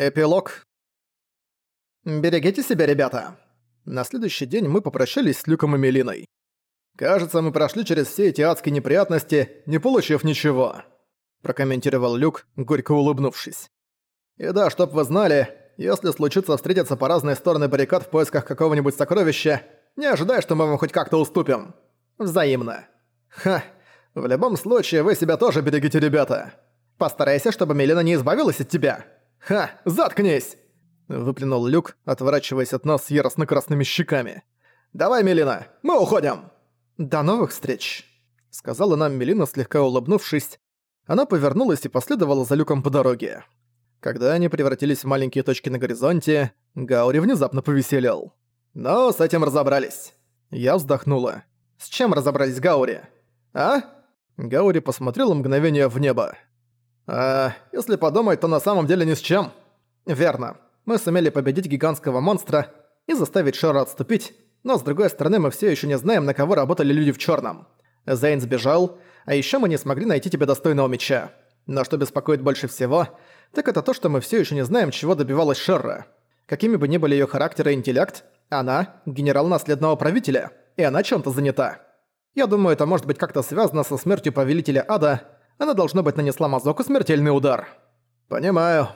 Эпилог. Берегите себя, ребята. На следующий день мы попрощались с Люком и Мелиной. Кажется, мы прошли через все эти адские неприятности, не получив ничего. Прокомментировал Люк, горько улыбнувшись. И да, чтоб вы знали, если случится встретиться по разные стороны баррикад в поисках какого-нибудь сокровища, не ожидай, что мы вам хоть как-то уступим. Взаимно. Ха, в любом случае вы себя тоже берегите, ребята. Постарайся, чтобы Мелина не избавилась от тебя. «Ха! Заткнись!» Выплюнул Люк, отворачиваясь от нас яростно-красными щеками. «Давай, Мелина, мы уходим!» «До новых встреч!» Сказала нам Мелина, слегка улыбнувшись. Она повернулась и последовала за Люком по дороге. Когда они превратились в маленькие точки на горизонте, Гаури внезапно повеселел. «Ну, с этим разобрались!» Я вздохнула. «С чем разобрались, Гаури?» «А?» Гаури посмотрел мгновение в небо. А если подумать, то на самом деле ни с чем. Верно. Мы сумели победить гигантского монстра и заставить Шора отступить, но с другой стороны мы все еще не знаем, на кого работали люди в черном. Зейн сбежал, а еще мы не смогли найти тебе достойного меча. Но что беспокоит больше всего, так это то, что мы все еще не знаем, чего добивалась Шерра. Какими бы ни были ее характер и интеллект, она – генерал наследного правителя, и она чем-то занята. Я думаю, это может быть как-то связано со смертью повелителя ада – она, должно быть, нанесла Мазоку смертельный удар. Понимаю.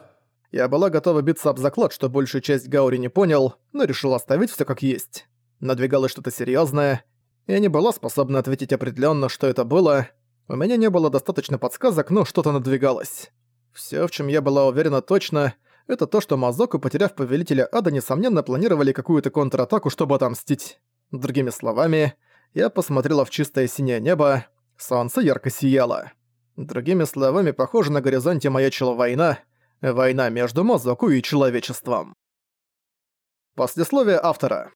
Я была готова биться об заклад, что большую часть Гаури не понял, но решил оставить все как есть. Надвигалось что-то серьезное. Я не была способна ответить определенно, что это было. У меня не было достаточно подсказок, но что-то надвигалось. Все, в чем я была уверена точно, это то, что Мазоку, потеряв повелителя ада, несомненно планировали какую-то контратаку, чтобы отомстить. Другими словами, я посмотрела в чистое синее небо, солнце ярко сияло. Другими словами, похоже, на горизонте маячила война, война между Мазоку и человечеством. Послесловие автора.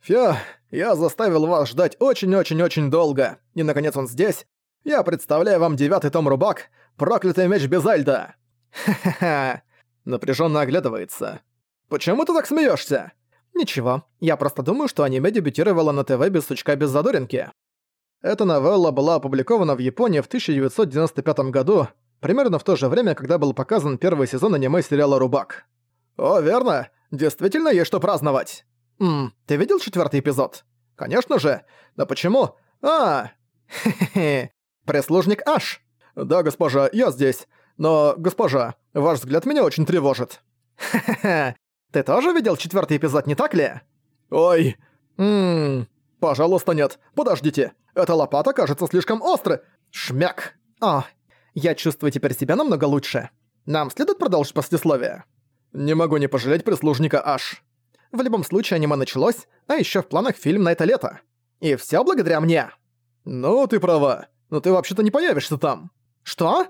«Фё, я заставил вас ждать очень-очень-очень долго, и наконец он здесь. Я представляю вам девятый том Рубак, проклятый меч Безальда!» «Ха-ха-ха!» Напряженно оглядывается. «Почему ты так смеешься? «Ничего, я просто думаю, что аниме дебютировало на ТВ без сучка без задоринки. Эта новелла была опубликована в Японии в 1995 году, примерно в то же время, когда был показан первый сезон аниме-сериала «Рубак». «О, верно! Действительно есть что праздновать!» «Ммм, ты видел четвертый эпизод?» «Конечно же! Но почему? А, хе-хе-хе, прислужник Аш!» «Да, госпожа, я здесь. Но, госпожа, ваш взгляд меня очень тревожит». «Хе-хе-хе, ты тоже видел четвертый эпизод, не так ли?» «Ой, ммм, пожалуйста, нет, подождите. Эта лопата кажется слишком острой. Шмяк. О, я чувствую теперь себя намного лучше. Нам следует продолжить послесловие? Не могу не пожалеть прислужника Аш. В любом случае аниме началось, а еще в планах фильм на это лето. И все благодаря мне. Ну, ты права. Но ты вообще-то не появишься там. Что?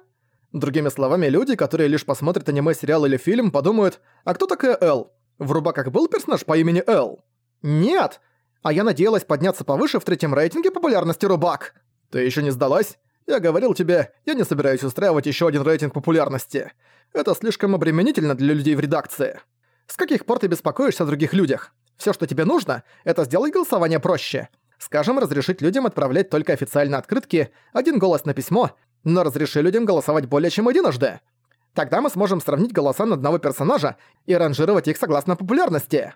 Другими словами, люди, которые лишь посмотрят аниме, сериал или фильм, подумают, а кто такая Эл? В Рубаках был персонаж по имени Эл? Нет, а я надеялась подняться повыше в третьем рейтинге популярности Рубак. Ты еще не сдалась? Я говорил тебе, я не собираюсь устраивать еще один рейтинг популярности. Это слишком обременительно для людей в редакции. С каких пор ты беспокоишься о других людях? Все, что тебе нужно, это сделать голосование проще. Скажем, разрешить людям отправлять только официально открытки, один голос на письмо, но разреши людям голосовать более чем единожды. Тогда мы сможем сравнить голоса на одного персонажа и ранжировать их согласно популярности.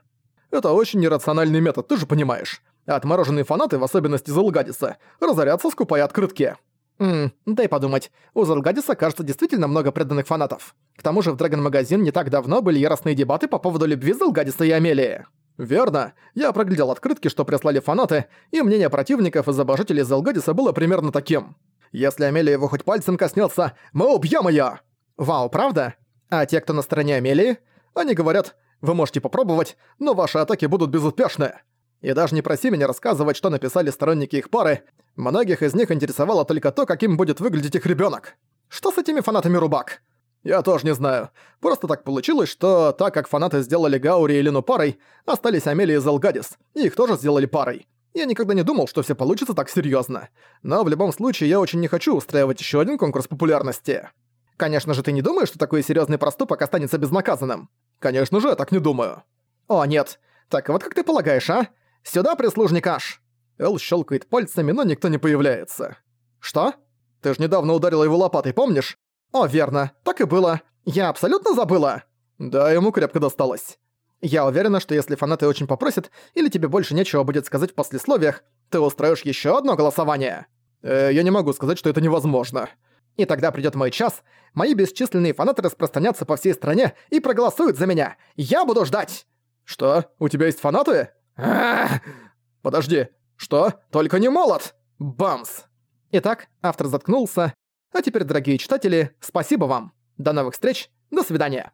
Это очень нерациональный метод, ты же понимаешь. Отмороженные фанаты, в особенности Зелгадиса, разорятся, скупая открытки. Ммм, дай подумать. У Зелгадиса, кажется, действительно много преданных фанатов. К тому же в Dragon Magazine не так давно были яростные дебаты по поводу любви Зелгадиса и Амелии. Верно. Я проглядел открытки, что прислали фанаты, и мнение противников из обожателей Зелгадиса было примерно таким. Если Амелия его хоть пальцем коснется, мы убьем ее! Вау, правда? А те, кто на стороне Амелии, они говорят, вы можете попробовать, но ваши атаки будут безуспешны. И даже не проси меня рассказывать, что написали сторонники их пары, многих из них интересовало только то, каким будет выглядеть их ребенок. Что с этими фанатами Рубак? Я тоже не знаю. Просто так получилось, что так как фанаты сделали Гаури и Лину парой, остались Амелия и Зелгадис, и их тоже сделали парой. Я никогда не думал, что все получится так серьезно. Но в любом случае я очень не хочу устраивать еще один конкурс популярности. Конечно же, ты не думаешь, что такой серьезный проступок останется безнаказанным? Конечно же, я так не думаю. О, нет. Так вот как ты полагаешь, а? Сюда, прислужник Аш. Эл щелкает пальцами, но никто не появляется. Что? Ты же недавно ударила его лопатой, помнишь? О, верно, так и было. Я абсолютно забыла? Да, ему крепко досталось. Я уверена, что если фанаты очень попросят, или тебе больше нечего будет сказать в послесловиях, ты устроишь еще одно голосование. Э, я не могу сказать, что это невозможно. И тогда придет мой час, мои бесчисленные фанаты распространятся по всей стране и проголосуют за меня. Я буду ждать. Что? У тебя есть фанаты? Подожди. Что? Только не молот. Бамс. Итак, автор заткнулся. А теперь, дорогие читатели, спасибо вам. До новых встреч. До свидания.